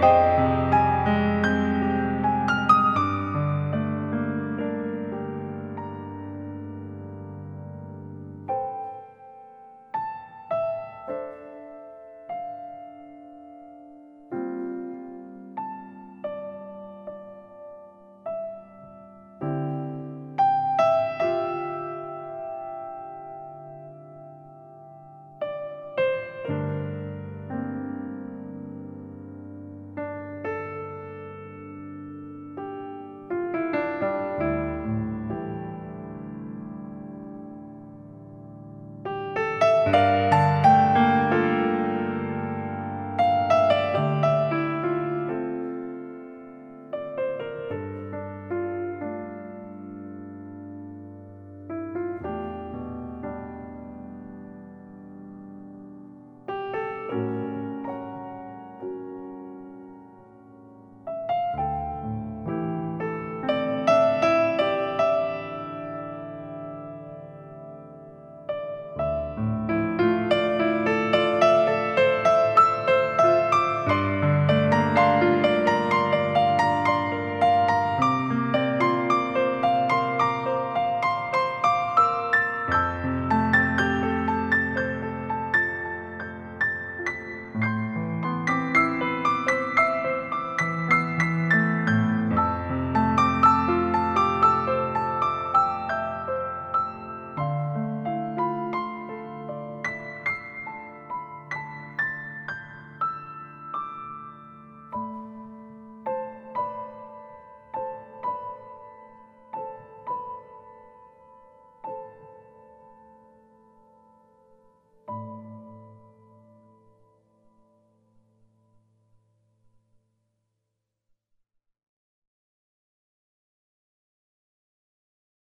Bye.